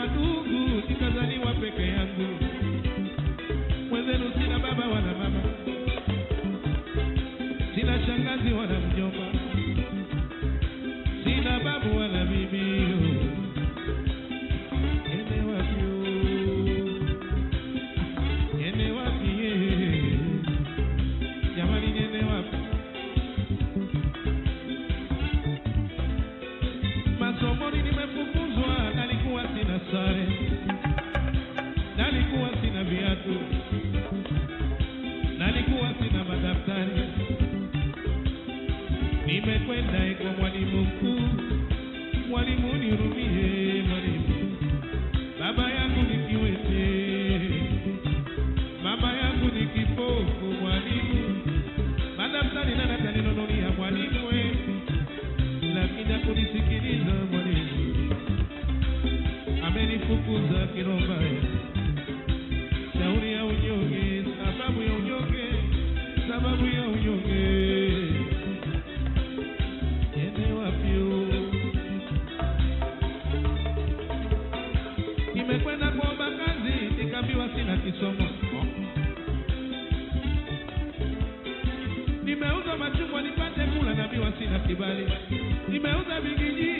wa ndugu, sikazaliwa peke yangu, mwenzenu sina baba wala mama, sina shangazi wala mjomba, sina babu wala bibi. Sare, nalikuwa sina viatu, nalikuwa sina madaftari. Nimekwenda kwa mwalimu mkuu, mwalimu nirumie, Nimeuza machungwa nipate kula, naambiwa sina kibali. Nimeuza bigiji,